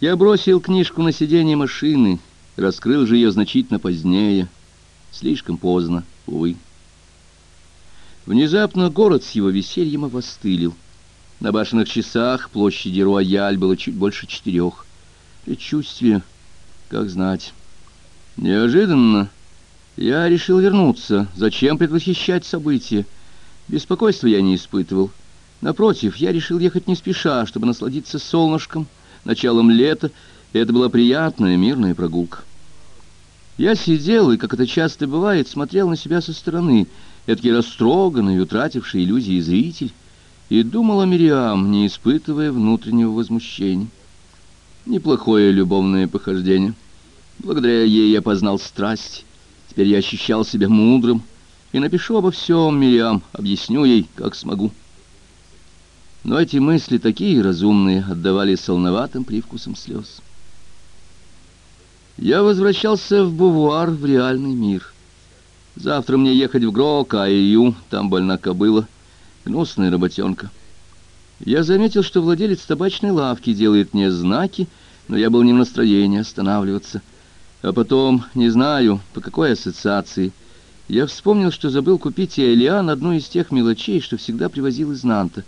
Я бросил книжку на сиденье машины, раскрыл же ее значительно позднее. Слишком поздно, увы. Внезапно город с его весельем обостылил. На башенных часах площади Руаяль было чуть больше четырех. Предчувствие, как знать. Неожиданно я решил вернуться. Зачем предвосхищать события? Беспокойства я не испытывал. Напротив, я решил ехать не спеша, чтобы насладиться солнышком, началом лета, и это была приятная мирная прогулка. Я сидел и, как это часто бывает, смотрел на себя со стороны, эдакий растроганный, утративший иллюзии зритель, и думал о Мириам, не испытывая внутреннего возмущения. Неплохое любовное похождение. Благодаря ей я познал страсть. Теперь я ощущал себя мудрым и напишу обо всем Мириам, объясню ей, как смогу. Но эти мысли, такие разумные, отдавали солноватым привкусом слез. Я возвращался в Бувуар, в реальный мир. Завтра мне ехать в Грок, а Ию, там больна кобыла, гнусная работенка. Я заметил, что владелец табачной лавки делает мне знаки, но я был не в настроении останавливаться. А потом, не знаю, по какой ассоциации, я вспомнил, что забыл купить Элиан одну из тех мелочей, что всегда привозил из Нанта.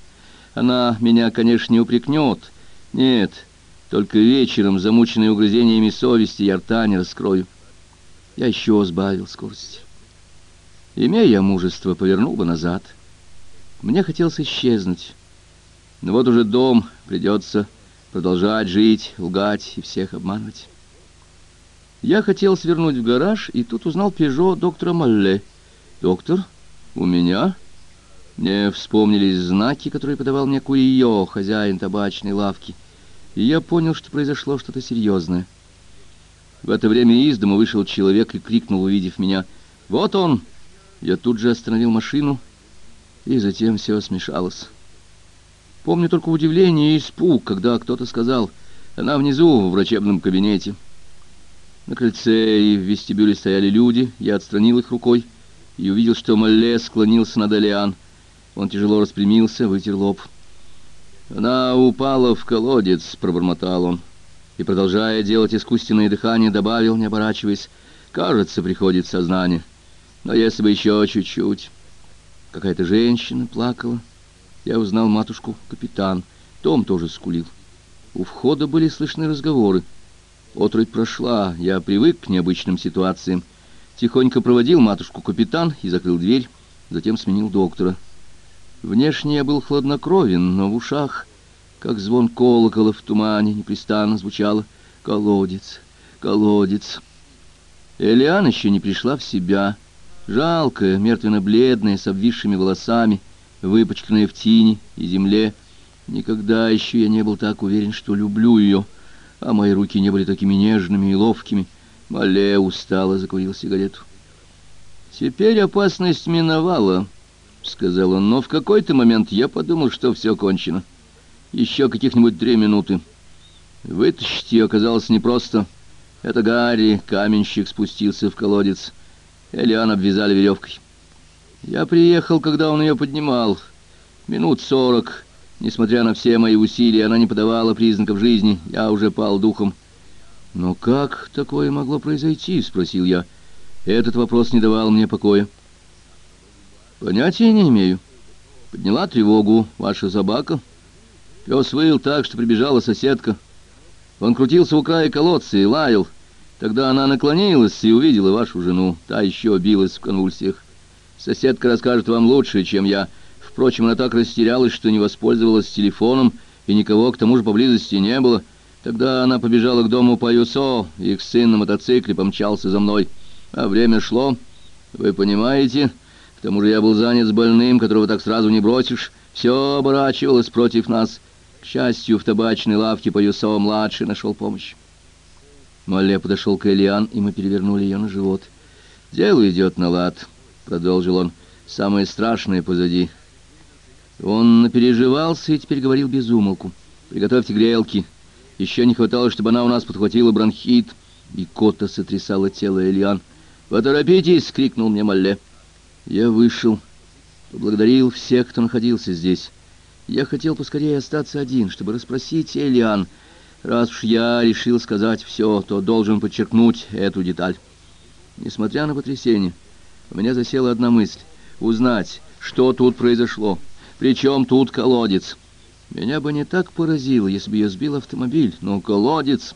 Она меня, конечно, не упрекнет. Нет, только вечером, замученный угрызениями совести, я рта не раскрою. Я еще сбавил скорость. Имея мужество, повернул бы назад. Мне хотелось исчезнуть. Но вот уже дом, придется продолжать жить, лгать и всех обманывать. Я хотел свернуть в гараж, и тут узнал Пежо доктора Малле. «Доктор? У меня?» Мне вспомнились знаки, которые подавал мне Курио, хозяин табачной лавки, и я понял, что произошло что-то серьезное. В это время из дома вышел человек и крикнул, увидев меня, «Вот он!» Я тут же остановил машину, и затем все смешалось. Помню только удивление и испуг, когда кто-то сказал, «Она внизу, в врачебном кабинете». На крыльце и в вестибюле стояли люди, я отстранил их рукой и увидел, что Малле склонился над Элиан. Он тяжело распрямился, вытер лоб. «Она упала в колодец», — пробормотал он. И, продолжая делать искусственное дыхание, добавил, не оборачиваясь, «Кажется, приходит сознание. Но если бы еще чуть-чуть...» Какая-то женщина плакала. Я узнал матушку-капитан. Том тоже скулил. У входа были слышны разговоры. Отрыть прошла, я привык к необычным ситуациям. Тихонько проводил матушку-капитан и закрыл дверь, затем сменил доктора. Внешне я был хладнокровен, но в ушах, как звон колокола в тумане, непрестанно звучало «Колодец, колодец». Элиан еще не пришла в себя, жалкая, мертвенно-бледная, с обвисшими волосами, выпачканная в тине и земле. Никогда еще я не был так уверен, что люблю ее, а мои руки не были такими нежными и ловкими. Мале устало закурил сигарету. «Теперь опасность миновала». — сказал он, — но в какой-то момент я подумал, что все кончено. Еще каких-нибудь три минуты. Вытащить ее оказалось непросто. Это Гарри, каменщик, спустился в колодец. Элиан обвязали веревкой. Я приехал, когда он ее поднимал. Минут сорок. Несмотря на все мои усилия, она не подавала признаков жизни. Я уже пал духом. «Но как такое могло произойти?» — спросил я. Этот вопрос не давал мне покоя. Понятия не имею. Подняла тревогу ваша собака. Пес выл так, что прибежала соседка. Он крутился у края колодца и лаял. Тогда она наклонилась и увидела вашу жену. Та еще билась в конвульсиях. Соседка расскажет вам лучше, чем я. Впрочем, она так растерялась, что не воспользовалась телефоном, и никого к тому же поблизости не было. Тогда она побежала к дому Паюсо, их сын на мотоцикле помчался за мной. А время шло, вы понимаете... Тому же я был занят с больным, которого так сразу не бросишь. Все оборачивалось против нас. К счастью, в табачной лавке Паюсова-младший нашел помощь. Молле подошел к Элиан, и мы перевернули ее на живот. «Дело идет на лад», — продолжил он. «Самое страшное позади». Он напереживался и теперь говорил без умолку. «Приготовьте грелки. Еще не хватало, чтобы она у нас подхватила бронхит». И кота сотрясало тело Элиан. «Поторопитесь!» — крикнул мне Молле. Я вышел, поблагодарил всех, кто находился здесь. Я хотел поскорее остаться один, чтобы расспросить Элиан, Раз уж я решил сказать все, то должен подчеркнуть эту деталь. Несмотря на потрясение, у меня засела одна мысль — узнать, что тут произошло, причем тут колодец. Меня бы не так поразило, если бы я сбил автомобиль, но колодец...